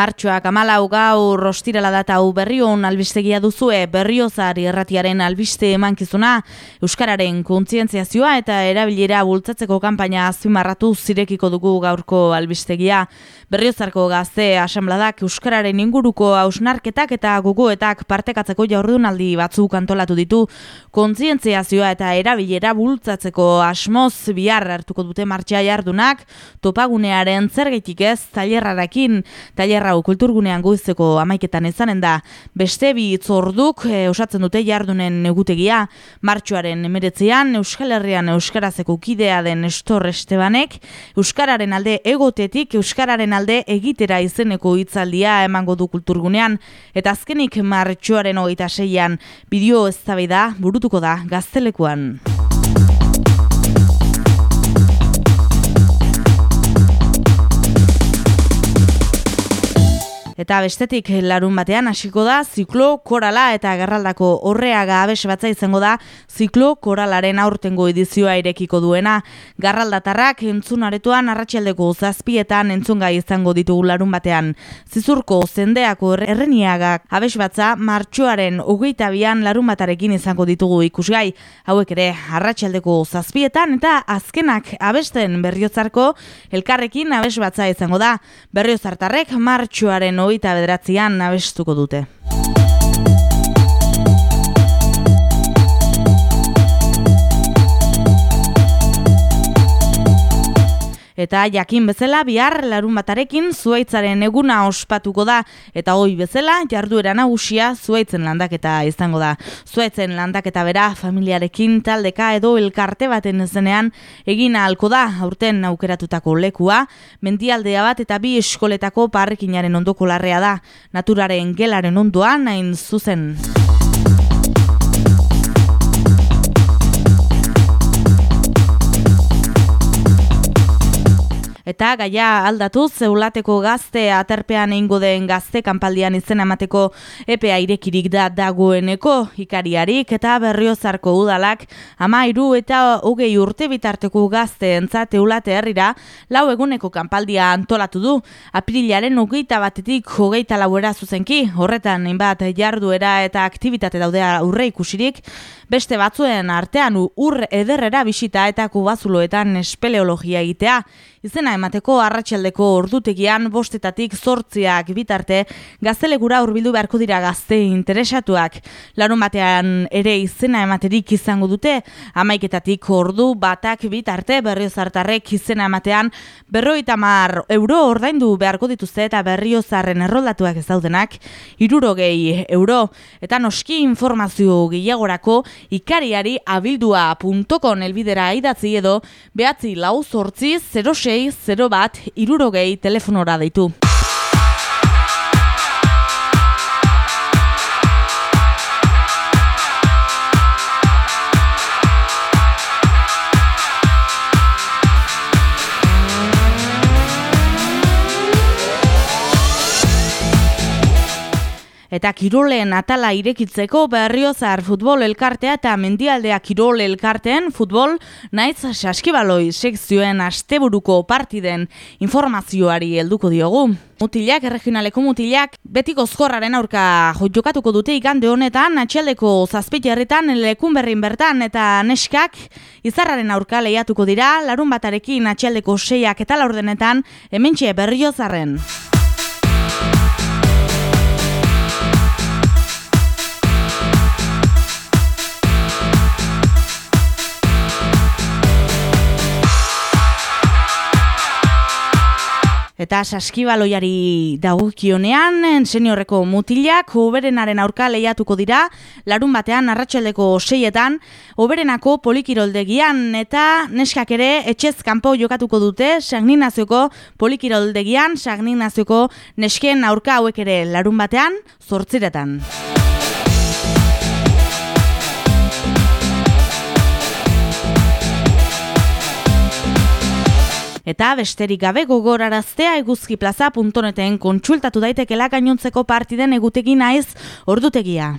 Martxoak amalau gaur rostirala data hau berrion albistegia duzue berriozari erratiaren albiste emankizuna Euskararen kontzientziazioa eta erabilera bultzatzeko kanpaina azpimarratu zirekiko dugu gaurko albistegia. Berriozarko gazte asambladak Euskararen inguruko hausnarketak eta guguetak partekatzeko jaurdunaldi batzuk antolatu ditu kontzientziazioa eta erabilera bultzatzeko asmoz bihar hartuko dute martxea jardunak topagunearen zergeitik ez tailerrarekin tailer hau kulturgunean goizeko amaiketan ezanen da. Beste bi itzorduk e, osatzen dute jardunen egutegia. Martxoaren emeretzean Euskal Herrian Euskarazeko kidea den Estor Estebanek Euskararen alde egotetik Euskararen alde egitera izeneko hitzaldia emango du kulturgunean. Eta azkenik martxoaren hogeita seian bideo ez da burutuko da gaztelekuan. Eta bestetik larun batean hasiko da ziklo korala eta gerraldako horreaga abes batza izango da ziklo koralaren aurtengo edizioa irekiko duena. Garraldatarrak entzun aretoan arratsialdeko zazpietan entzungai izango ditugu larun batean. Zizurko zendeako erreniagak abes batza martxoaren hogeita bian larun batarekin izango ditugu ikusgai. Hauek ere arratsialdeko zazpietan eta azkenak abesten berriotzarko elkarrekin abes batza izango da. Berriozartarrek martxoaren hogeita bederatzean nabestuko dute. Eta jakin bezala bihar larun batarekin zuaitzaren eguna ospatuko da eta hoi bezala jarduera nagusia zuaitzen landaketa izango da. Zuaitzen landaketa bera familiarekin taldeka edo elkarte baten zenean egin ahalko da aurten aukeratutako lekua, mendialdea bat eta bi eskoletako parrekinaren ondoko larrea da, naturaren gelaren ondoan nain zuzen. Eta gaia aldatu zeulateko gazte aterpean eingo den gazte kanpaldian izen emateko epea irekirik da dagoeneko ikariarik eta berriozarko udalak ama iru eta hogei urte bitarteko gazte entzat eulate herrira lau eguneko kanpaldia antolatu du. Aprilaren hogeita batetik hogeita lauera zuzenki, horretan inbat jarduera eta aktivitate daudea aurre ikusirik, beste batzuen artean ur ederrera bisita eta kubazuloetan espeleologia egitea. Izena emateko arratsaldeko ordutegian bostetatik zortziak bitarte gaztelegura hurbildu beharko dira gazte interesatuak. Larun batean ere izena ematerik izango dute, amaiketatik ordu batak bitarte berriozartarrek izena ematean berroita mar euro ordaindu beharko dituzte eta berriozarren erroldatuak ez daudenak, irurogei euro. Eta noski informazio gehiagorako ikariari abildua.com elbidera idatzi edo behatzi lau zortzi 06 0 bat irurogei telefonora deitu. Eta kirolen atala irekitzeko berriozar futbol elkartea eta mendialdea kirol elkarteen futbol naiz saskibaloi sekzioen asteburuko partiden informazioari helduko diogu. Mutilak, erregionaleko mutilak, beti gozkorraren aurka jokatuko dute ikande honetan, atxaldeko zazpitierritan, lekun berrin bertan, eta neskak, izarraren aurka lehiatuko dira, larun batarekin atxaldeko seiak eta laurdenetan, hementxe berriozarren. Eta saskibaloiari dagokionean, seniorreko mutilak, oberenaren aurka lehiatuko dira, larun batean, arratsaldeko seietan, oberenako polikiroldegian, eta neskak ere, etxez kanpo jokatuko dute, sagninazioko polikiroldegian, sagninazioko nesken aurka hauek ere larun batean, zortziretan. Eta besterik gabe gogoraraztea eguzkiplaza.neten kontsultatu daitekela gainontzeko partiden egutegi naiz ordutegia.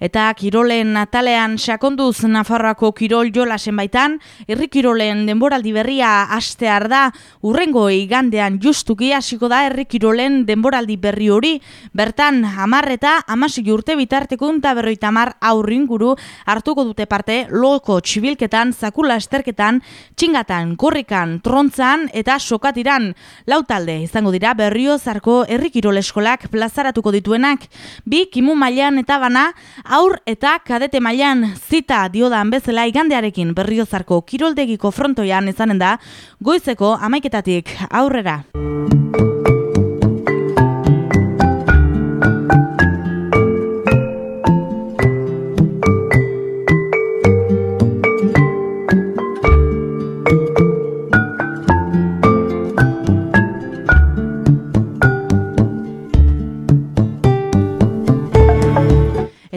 Eta kirolen natalean sakonduz Nafarroako kirol jolasen baitan, herri kirolen denboraldi berria astear da, urrengo igandean justuki hasiko da herri kirolen denboraldi berri hori, bertan hamar eta amasi urte bitartekun eta berroita hamar aurringuru hartuko dute parte loko txibilketan, zakula esterketan, txingatan, korrikan, trontzan eta sokatiran. Lautalde izango dira berrio zarko herri kirol eskolak plazaratuko dituenak, bi kimu mailan eta bana, aur eta kadete mailan zita diodan bezala igandearekin berriozarko kiroldegiko frontoian izanen da, goizeko amaiketatik aurrera.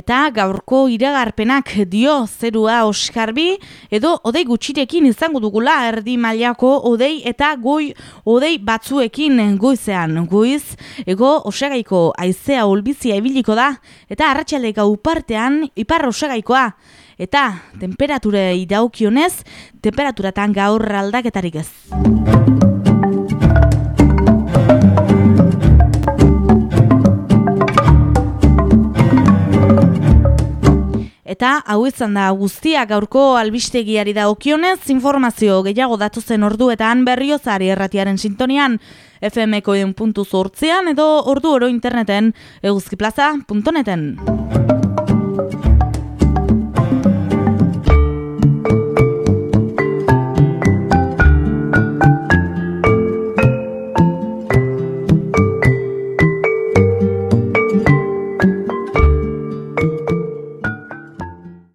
Eta gaurko iragarpenak dio zerua oskarbi edo odei gutxirekin izango dugula erdi mailako odei eta goi odei batzuekin goizean goiz ego osagaiko aizea olbizia ibiliko da eta arratsale gau partean ipar osagaikoa eta temperatura idaukionez temperaturatan gaur aldaketarik ez. Eta hau izan da guztia gaurko albistegiari da okionez, informazio gehiago datuzen orduetan berriozari erratiaren sintonian fmko edo ordu oro interneten eguzkiplaza.neten.